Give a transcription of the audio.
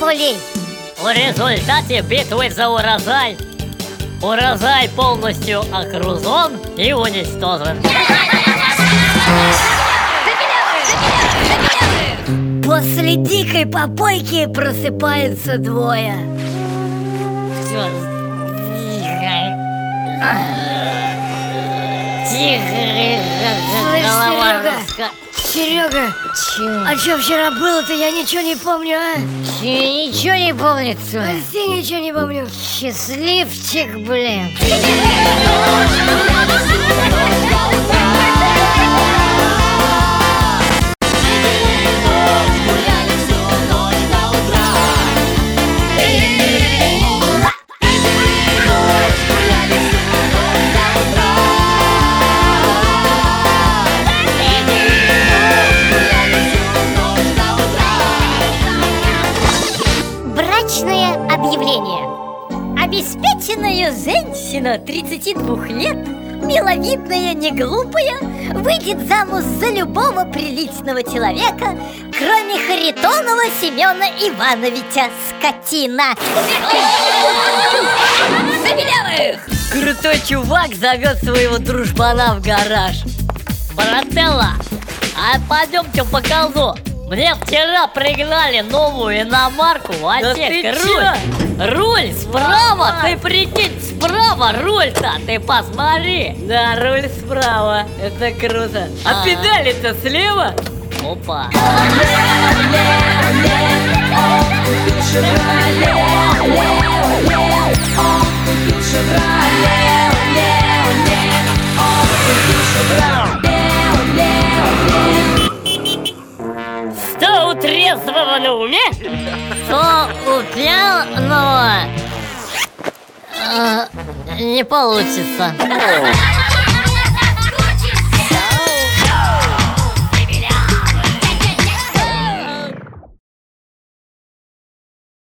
полей. В результате битвы за урожай Урожай полностью окружен и уничтожен После дикой попойки просыпаются двое. Все, тихо Тихо, голова Серега. Чё? а что вчера было-то? Я ничего не помню, а? Чё, Ничего не помнит, что ли? Вообще ничего не помню. Счастливчик, блин Обеспеченная женщина 32 лет Миловидная, не глупая Выйдет замуж за любого приличного человека Кроме Харитонова Семена Ивановича Скотина. Забелявых! Крутой чувак зовет своего дружбана в гараж. Брателла, а пойдемте покажу Мне вчера пригнали новую иномарку Вообще ты руль. Руль справа, ты прикинь, справа руль-то Ты посмотри. Да, руль справа, это круто. А А. педали-то слева? Опа. Что у трезвого на уме? Что у пьяного? А, Не получится